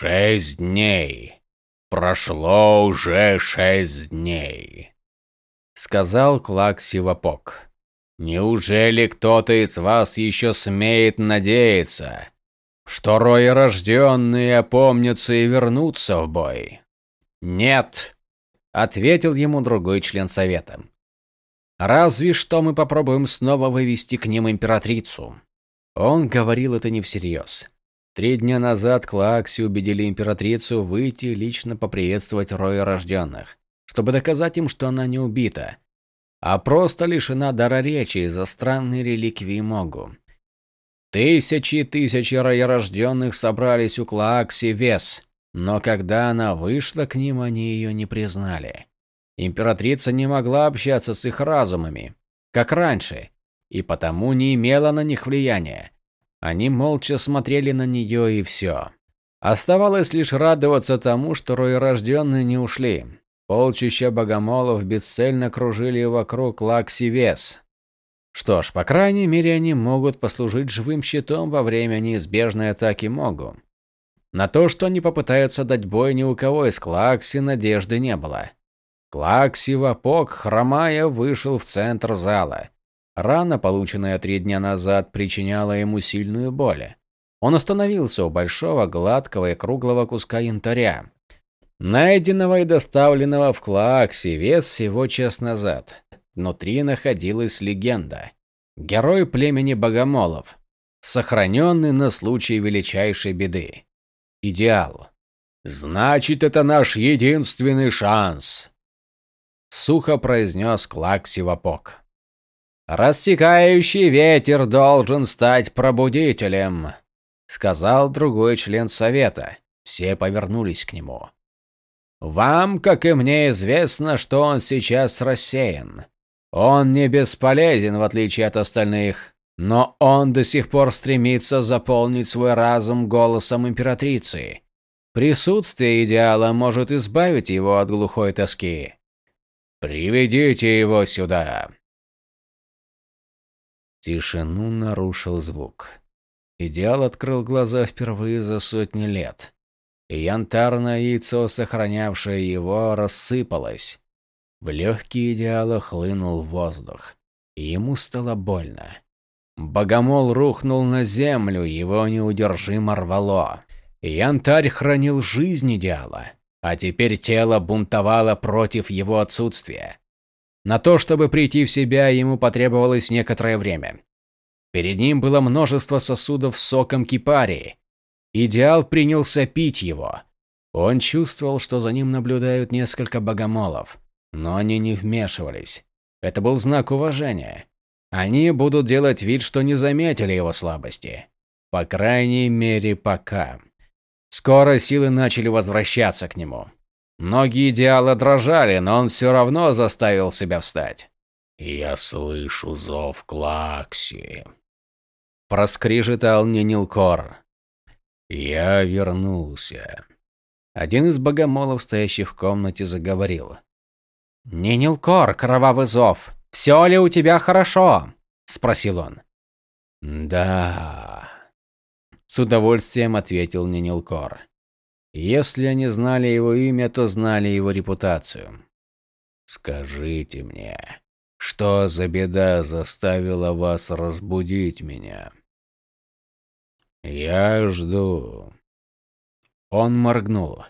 Шесть дней. Прошло уже шесть дней, сказал Клак Сивапок. Неужели кто-то из вас еще смеет надеяться, что рои рожденные опомнятся и вернутся в бой? Нет, ответил ему другой член совета. Разве что мы попробуем снова вывести к ним императрицу. Он говорил это не всерьез. Три дня назад Клакси убедили императрицу выйти лично поприветствовать роя рожденных, чтобы доказать им, что она не убита, а просто лишена дара речи из-за странной реликвии Могу. Тысячи и тысячи роярожденных собрались у Клакси вес, но когда она вышла к ним, они ее не признали. Императрица не могла общаться с их разумами, как раньше, и потому не имела на них влияния. Они молча смотрели на нее и все. Оставалось лишь радоваться тому, что роерожденные не ушли. Полчища богомолов бесцельно кружили вокруг Лаксивес. Что ж, по крайней мере, они могут послужить живым щитом во время неизбежной атаки Могу. На то, что они попытаются дать бой, ни у кого из Клакси надежды не было. Клакси Вапок, хромая, вышел в центр зала. Рана, полученная три дня назад, причиняла ему сильную боль. Он остановился у большого, гладкого и круглого куска янтаря, найденного и доставленного в Клоаксе вес всего час назад. Внутри находилась легенда. Герой племени богомолов, сохраненный на случай величайшей беды. Идеал. «Значит, это наш единственный шанс», — сухо произнес Клак Сивапок. «Рассекающий ветер должен стать пробудителем», — сказал другой член совета. Все повернулись к нему. «Вам, как и мне, известно, что он сейчас рассеян. Он не бесполезен, в отличие от остальных, но он до сих пор стремится заполнить свой разум голосом императрицы. Присутствие идеала может избавить его от глухой тоски. Приведите его сюда». Тишину нарушил звук. Идеал открыл глаза впервые за сотни лет. И янтарное яйцо, сохранявшее его, рассыпалось. В легкие идеала хлынул воздух. И ему стало больно. Богомол рухнул на землю, его неудержимо рвало. Янтарь хранил жизнь идеала, а теперь тело бунтовало против его отсутствия. На то, чтобы прийти в себя, ему потребовалось некоторое время. Перед ним было множество сосудов с соком кипарии. Идеал принялся пить его. Он чувствовал, что за ним наблюдают несколько богомолов, но они не вмешивались. Это был знак уважения. Они будут делать вид, что не заметили его слабости. По крайней мере, пока. Скоро силы начали возвращаться к нему. Ноги идеала дрожали, но он все равно заставил себя встать. «Я слышу зов Клакси», – проскрежетал Нинилкор. «Я вернулся». Один из богомолов, стоящих в комнате, заговорил. «Нинилкор, кровавый зов, все ли у тебя хорошо?» – спросил он. «Да», – с удовольствием ответил Нинилкор. Если они знали его имя, то знали его репутацию. «Скажите мне, что за беда заставила вас разбудить меня?» «Я жду». Он моргнул.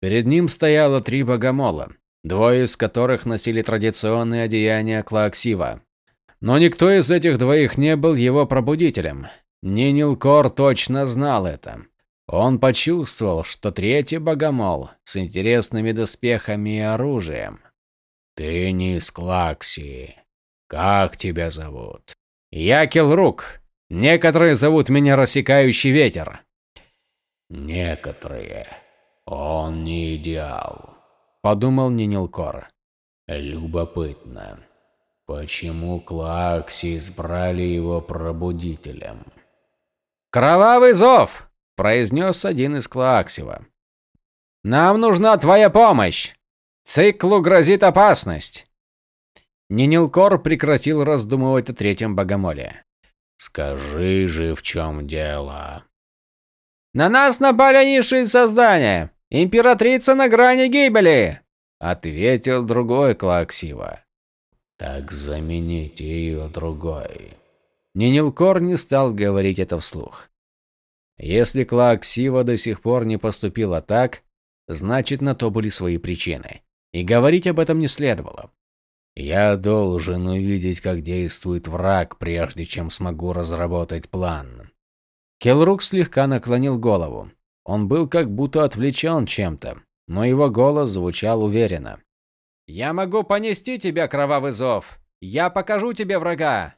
Перед ним стояло три богомола, двое из которых носили традиционные одеяния Клааксива. Но никто из этих двоих не был его пробудителем. Нинилкор точно знал это. Он почувствовал, что третий богомол с интересными доспехами и оружием. «Ты не из Клаксии. Как тебя зовут?» «Я Келрук. Некоторые зовут меня Рассекающий Ветер». «Некоторые. Он не идеал», — подумал Нинилкор. «Любопытно. Почему Клакси избрали его пробудителем?» «Кровавый зов!» Произнес один из Клоаксива. «Нам нужна твоя помощь! Циклу грозит опасность!» Нинилкор прекратил раздумывать о третьем богомоле. «Скажи же, в чем дело?» На нас напали низшие создания! Императрица на грани гибели!» Ответил другой Клаксива. «Так замените ее другой». Нинилкор не стал говорить это вслух. Если Клаксива до сих пор не поступила так, значит на то были свои причины. И говорить об этом не следовало. Я должен увидеть, как действует враг, прежде чем смогу разработать план. Келрук слегка наклонил голову. Он был как будто отвлечен чем-то, но его голос звучал уверенно. «Я могу понести тебя, кровавый зов! Я покажу тебе врага!»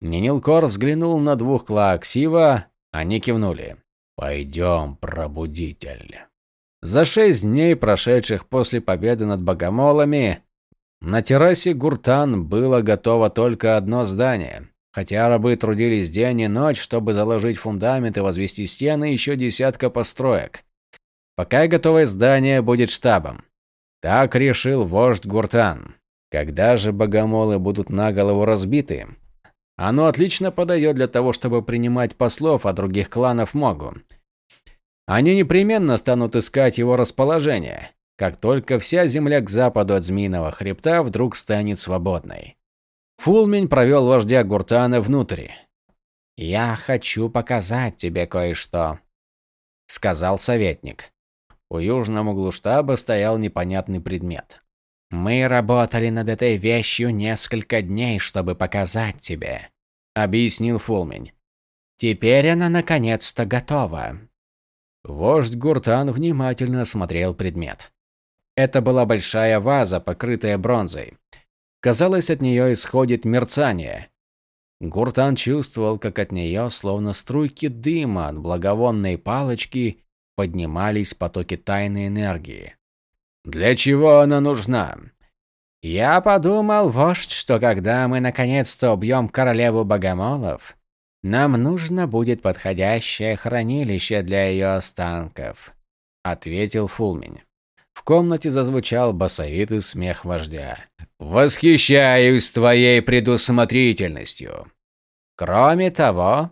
Нинилкор взглянул на двух Клааксива, они кивнули. «Пойдем, пробудитель». За шесть дней, прошедших после победы над богомолами, на террасе Гуртан было готово только одно здание. Хотя рабы трудились день и ночь, чтобы заложить фундамент и возвести стены, еще десятка построек. Пока готовое здание будет штабом. Так решил вождь Гуртан. Когда же богомолы будут на голову разбиты, оно отлично подойдет для того, чтобы принимать послов от других кланов Могу. Они непременно станут искать его расположение, как только вся земля к западу от Змеиного хребта вдруг станет свободной. Фулмень провел вождя Гуртана внутрь. «Я хочу показать тебе кое-что», — сказал советник. У южном углу штаба стоял непонятный предмет. «Мы работали над этой вещью несколько дней, чтобы показать тебе», — объяснил Фулмень. «Теперь она наконец-то готова». Вождь Гуртан внимательно осмотрел предмет. Это была большая ваза, покрытая бронзой. Казалось, от нее исходит мерцание. Гуртан чувствовал, как от нее, словно струйки дыма от благовонной палочки, поднимались потоки тайной энергии. Для чего она нужна? Я подумал, вождь, что когда мы наконец-то убьем королеву богомолов, нам нужно будет подходящее хранилище для ее останков, ответил Фулмень. В комнате зазвучал басовитый смех вождя. Восхищаюсь твоей предусмотрительностью. Кроме того,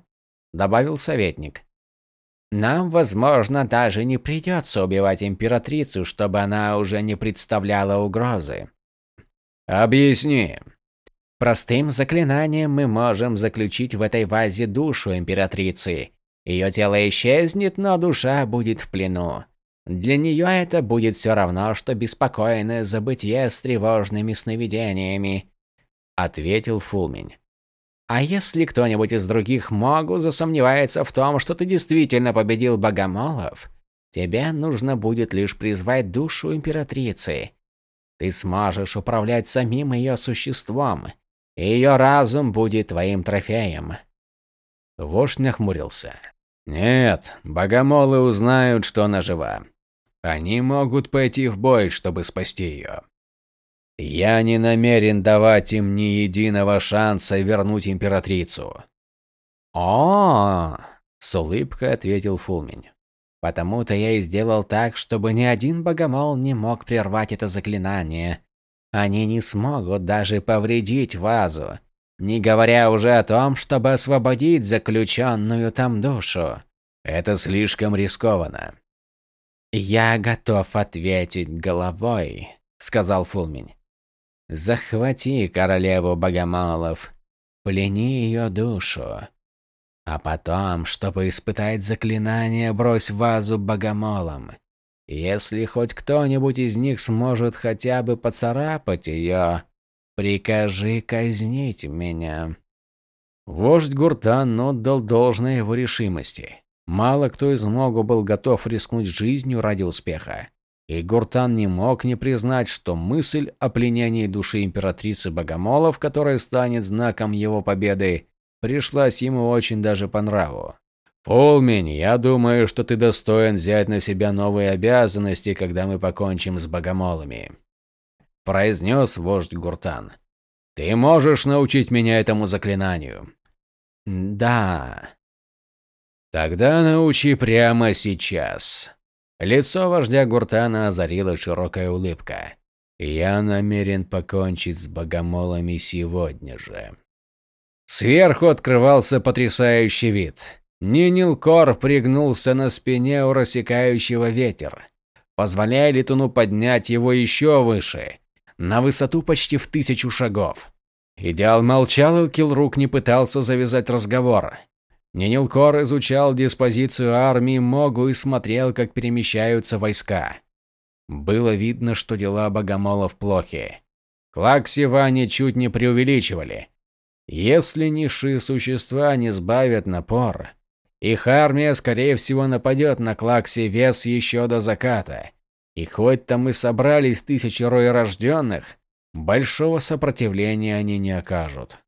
добавил советник, нам, возможно, даже не придется убивать императрицу, чтобы она уже не представляла угрозы. Объясни, Простым заклинанием мы можем заключить в этой вазе душу императрицы. Ее тело исчезнет, но душа будет в плену. Для нее это будет все равно, что беспокойное забытье с тревожными сновидениями, ответил Фулмень. А если кто-нибудь из других Могу засомневается в том, что ты действительно победил богомолов, тебе нужно будет лишь призвать душу императрицы. Ты сможешь управлять самим ее существом ее разум будет твоим трофеем. Вождь нахмурился. Нет, богомолы узнают, что она жива. Они могут пойти в бой, чтобы спасти ее. Я не намерен давать им ни единого шанса вернуть императрицу. О, -о с улыбкой ответил Фулмень. Потому-то я и сделал так, чтобы ни один богомол не мог прервать это заклинание, они не смогут даже повредить вазу, не говоря уже о том, чтобы освободить заключенную там душу. Это слишком рискованно. «Я готов ответить головой», — сказал Фулмень. «Захвати королеву богомолов, плени ее душу, а потом, чтобы испытать заклинание, брось вазу богомолам. Если хоть кто-нибудь из них сможет хотя бы поцарапать ее, прикажи казнить меня. Вождь Гуртан отдал должное его решимости. Мало кто из Могу был готов рискнуть жизнью ради успеха. И Гуртан не мог не признать, что мысль о пленении души императрицы Богомолов, которая станет знаком его победы, пришлась ему очень даже по нраву. Фулмень, я думаю, что ты достоин взять на себя новые обязанности, когда мы покончим с богомолами. Произнес вождь Гуртан. Ты можешь научить меня этому заклинанию? Да. Тогда научи прямо сейчас. Лицо вождя Гуртана озарила широкая улыбка. Я намерен покончить с богомолами сегодня же. Сверху открывался потрясающий вид. Нинилкор пригнулся на спине у рассекающего ветер, позволяя летуну поднять его еще выше, на высоту почти в тысячу шагов. Идеал молчал, и Килрук не пытался завязать разговор. Нинилкор изучал диспозицию армии Могу и смотрел, как перемещаются войска. Было видно, что дела богомолов плохи. Клаксива ничуть не преувеличивали. Если низшие существа не сбавят напор, их армия, скорее всего, нападет на Клакси вес еще до заката. И хоть там и собрались тысячи роерожденных, большого сопротивления они не окажут.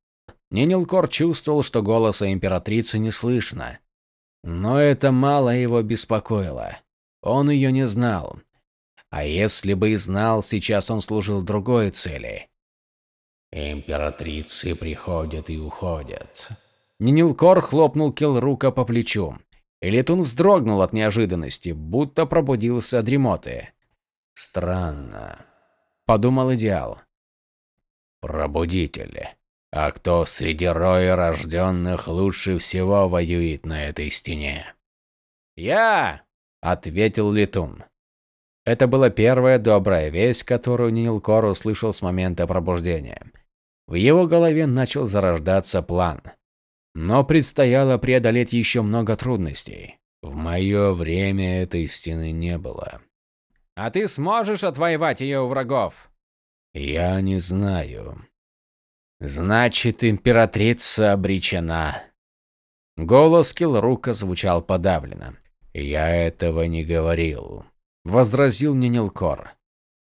Нинилкор чувствовал, что голоса императрицы не слышно. Но это мало его беспокоило. Он ее не знал. А если бы и знал, сейчас он служил другой цели. Императрицы приходят и уходят. Нинилкор хлопнул Келрука по плечу. И летун вздрогнул от неожиданности, будто пробудился от дремоты. Странно, подумал Идеал. Пробудители. А кто среди роя рожденных лучше всего воюет на этой стене? Я, ответил летун. Это была первая добрая весть, которую Нилкор услышал с момента пробуждения. В его голове начал зарождаться план. Но предстояло преодолеть еще много трудностей. В мое время этой стены не было. А ты сможешь отвоевать ее у врагов? Я не знаю. Значит, императрица обречена. Голос Килрука звучал подавленно. Я этого не говорил, возразил Нинелкор.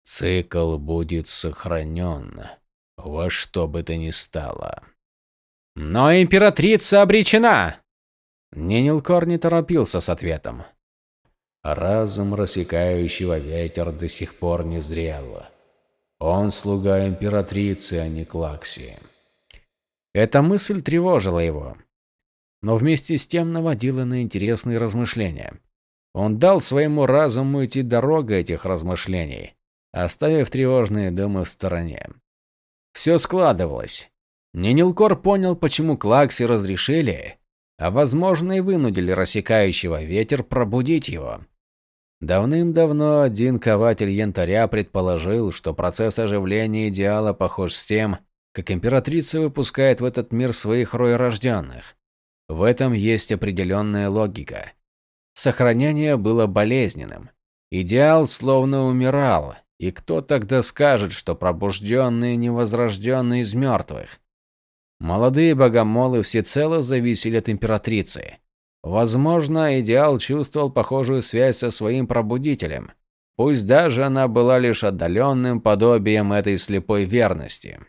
Цикл будет сохранен во что бы то ни стало. Но императрица обречена. Нинелкор не торопился с ответом. Разум рассекающего ветер до сих пор не зрел. Он слуга императрицы, а не Клакси. Эта мысль тревожила его, но вместе с тем наводила на интересные размышления. Он дал своему разуму идти дорогой этих размышлений, оставив тревожные думы в стороне. Все складывалось. Ненилкор понял, почему Клакси разрешили, а возможно и вынудили рассекающего ветер пробудить его. Давным-давно один кователь янтаря предположил, что процесс оживления идеала похож с тем, как императрица выпускает в этот мир своих роерожденных. В этом есть определенная логика. Сохранение было болезненным. Идеал словно умирал, и кто тогда скажет, что пробужденные не возрожденные из мертвых? Молодые богомолы всецело зависели от императрицы. Возможно, идеал чувствовал похожую связь со своим пробудителем, пусть даже она была лишь отдаленным подобием этой слепой верности.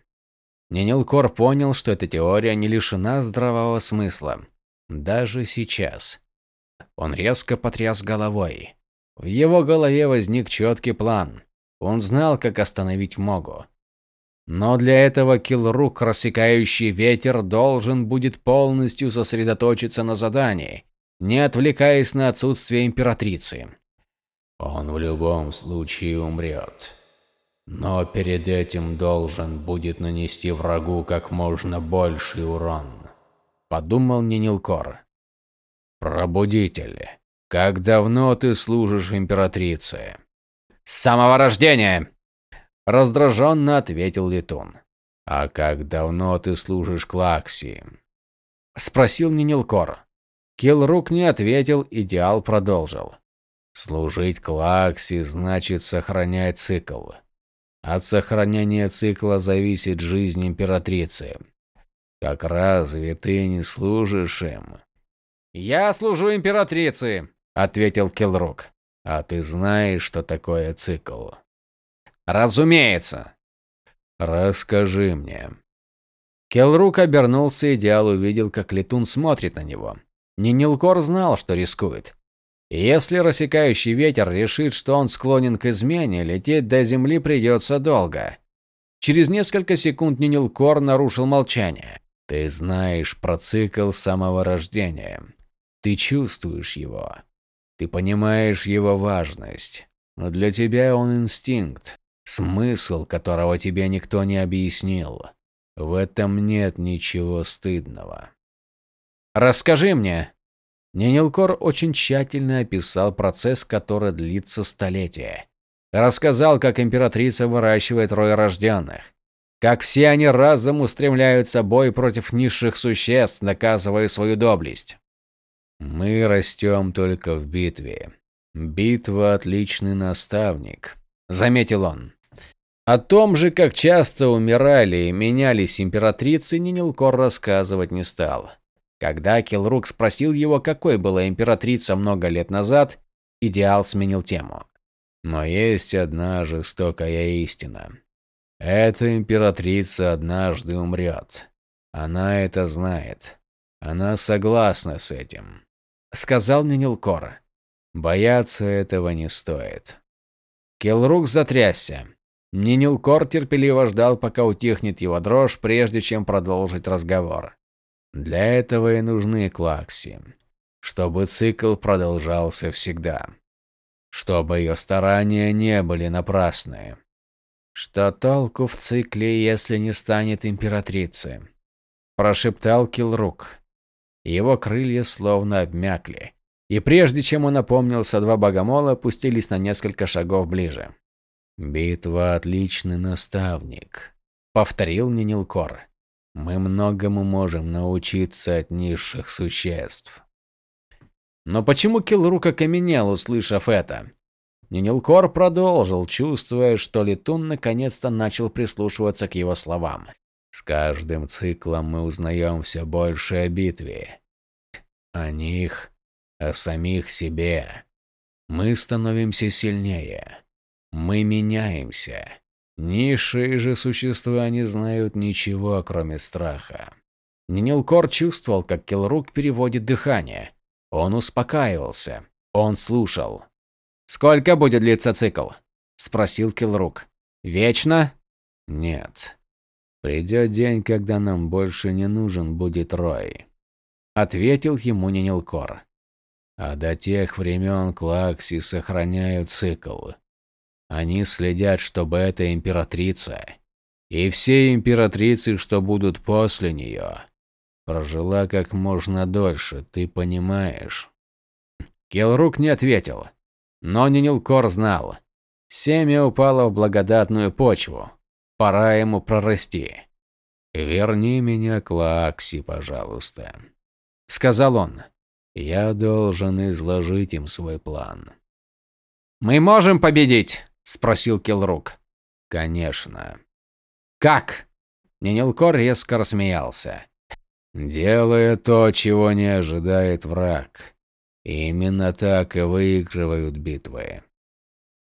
Нинилкор понял, что эта теория не лишена здравого смысла. Даже сейчас. Он резко потряс головой. В его голове возник четкий план. Он знал, как остановить Могу. Но для этого Килрук, рассекающий ветер, должен будет полностью сосредоточиться на задании, не отвлекаясь на отсутствие императрицы. Он в любом случае умрет. Но перед этим должен будет нанести врагу как можно больший урон. Подумал Нинилкор. Пробудитель, как давно ты служишь императрице? С самого рождения, раздраженно ответил Летун. А как давно ты служишь Клакси? спросил Нинилкор. Килрук не ответил, Идеал продолжил. Служить Клакси значит сохранять цикл. От сохранения цикла зависит жизнь императрицы. Как разве ты не служишь им? Я служу императрице, ответил Килрук. А ты знаешь, что такое цикл? Разумеется. Расскажи мне. Келрук обернулся, Идеал увидел, как летун смотрит на него. Нинилкор знал, что рискует. Если рассекающий ветер решит, что он склонен к измене, лететь до земли придется долго. Через несколько секунд Нинилкор нарушил молчание. Ты знаешь про цикл самого рождения. Ты чувствуешь его. Ты понимаешь его важность. Но для тебя он инстинкт, смысл которого тебе никто не объяснил. В этом нет ничего стыдного. Расскажи мне. Ненилкор очень тщательно описал процесс, который длится столетия. Рассказал, как императрица выращивает рожденных, как все они разом устремляются бой против низших существ, доказывая свою доблесть. Мы растем только в битве. Битва – отличный наставник, заметил он. О том же, как часто умирали и менялись императрицы, Нинилкор рассказывать не стал. Когда Килрук спросил его, какой была императрица много лет назад, Идеал сменил тему. Но есть одна жестокая истина. Эта императрица однажды умрет. Она это знает. Она согласна с этим. Сказал Нинилкор. Бояться этого не стоит. Келрук затрясся. Нинилкор терпеливо ждал, пока утихнет его дрожь, прежде чем продолжить разговор. Для этого и нужны клакси. Чтобы цикл продолжался всегда. Чтобы ее старания не были напрасны. Что толку в цикле, если не станет императрицы? Прошептал Килрук. Его крылья словно обмякли. И прежде чем он опомнился, два богомола опустились на несколько шагов ближе. «Битва – отличный наставник», – повторил Нинилкор. «Мы многому можем научиться от низших существ». Но почему Килрук окаменел, услышав это? Нинилкор продолжил, чувствуя, что Летун наконец-то начал прислушиваться к его словам. «С каждым циклом мы узнаем все больше о битве. О них, о самих себе. Мы становимся сильнее. Мы меняемся. Низшие же существа не знают ничего, кроме страха». Нинилкор чувствовал, как Килрук переводит дыхание. Он успокаивался. Он слушал. «Сколько будет длиться цикл?» – спросил Килрук. «Вечно?» «Нет. Придет день, когда нам больше не нужен будет Рой», – ответил ему Нинилкор. «А до тех времен Клакси сохраняют цикл. Они следят, чтобы эта императрица и все императрицы, что будут после нее, прожила как можно дольше, ты понимаешь?» Келрук не ответил. Но Нинилкор знал. Семя упало в благодатную почву. Пора ему прорасти. «Верни меня к Лакси, пожалуйста», — сказал он. «Я должен изложить им свой план». «Мы можем победить?» — спросил Килрук. «Конечно». «Как?» Нинилкор резко рассмеялся. «Делая то, чего не ожидает враг. Именно так и выигрывают битвы.